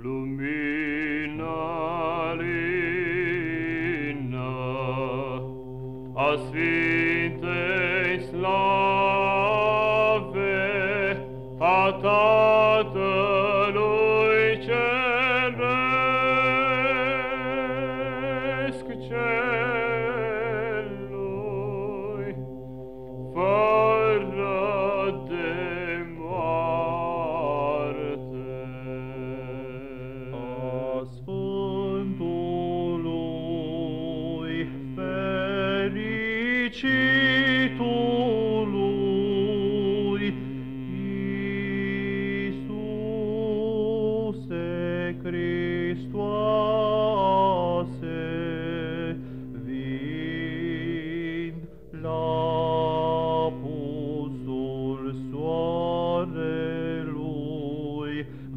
lumina lina a Sfintei slave a Tatălui fericitului Iisuse Hristoase, vind la pusul soarelui,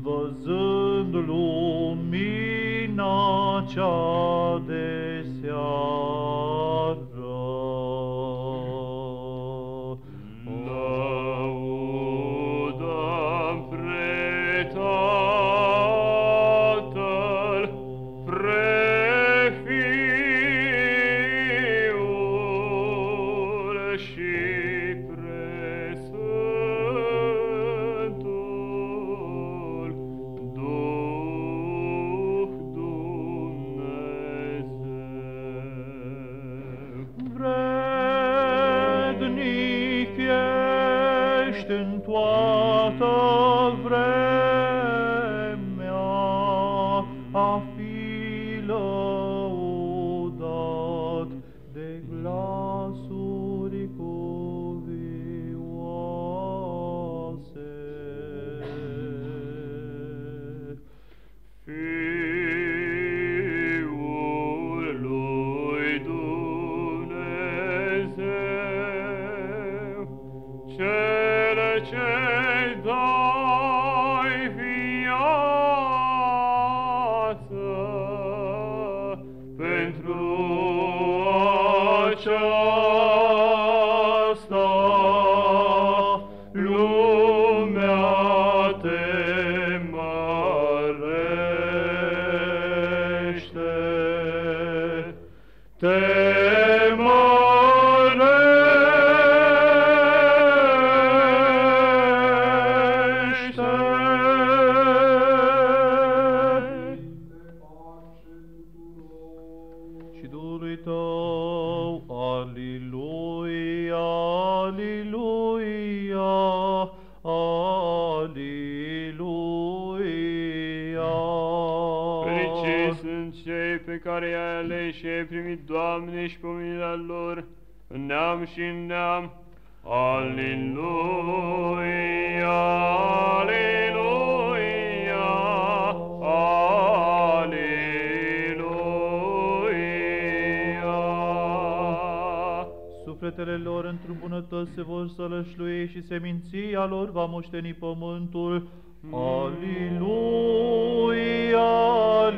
văzând lumina cea de seară. Ești în toată vremea a aceasta lumea te mărește, te mărește. Și Duhului tău, Aliluia, Aliluia, Aliluia. Fericiți sunt cei pe care i-ai ales și ai primit, Doamne, și pomenirea lor, în neam și în neam. Aleluia, Sufletele lor într bunătăți se vor sălășlui și seminția lor va moșteni pământul. Aliluia, Aliluia,